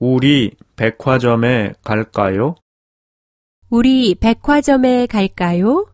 우리 백화점에 갈까요? 우리 백화점에 갈까요?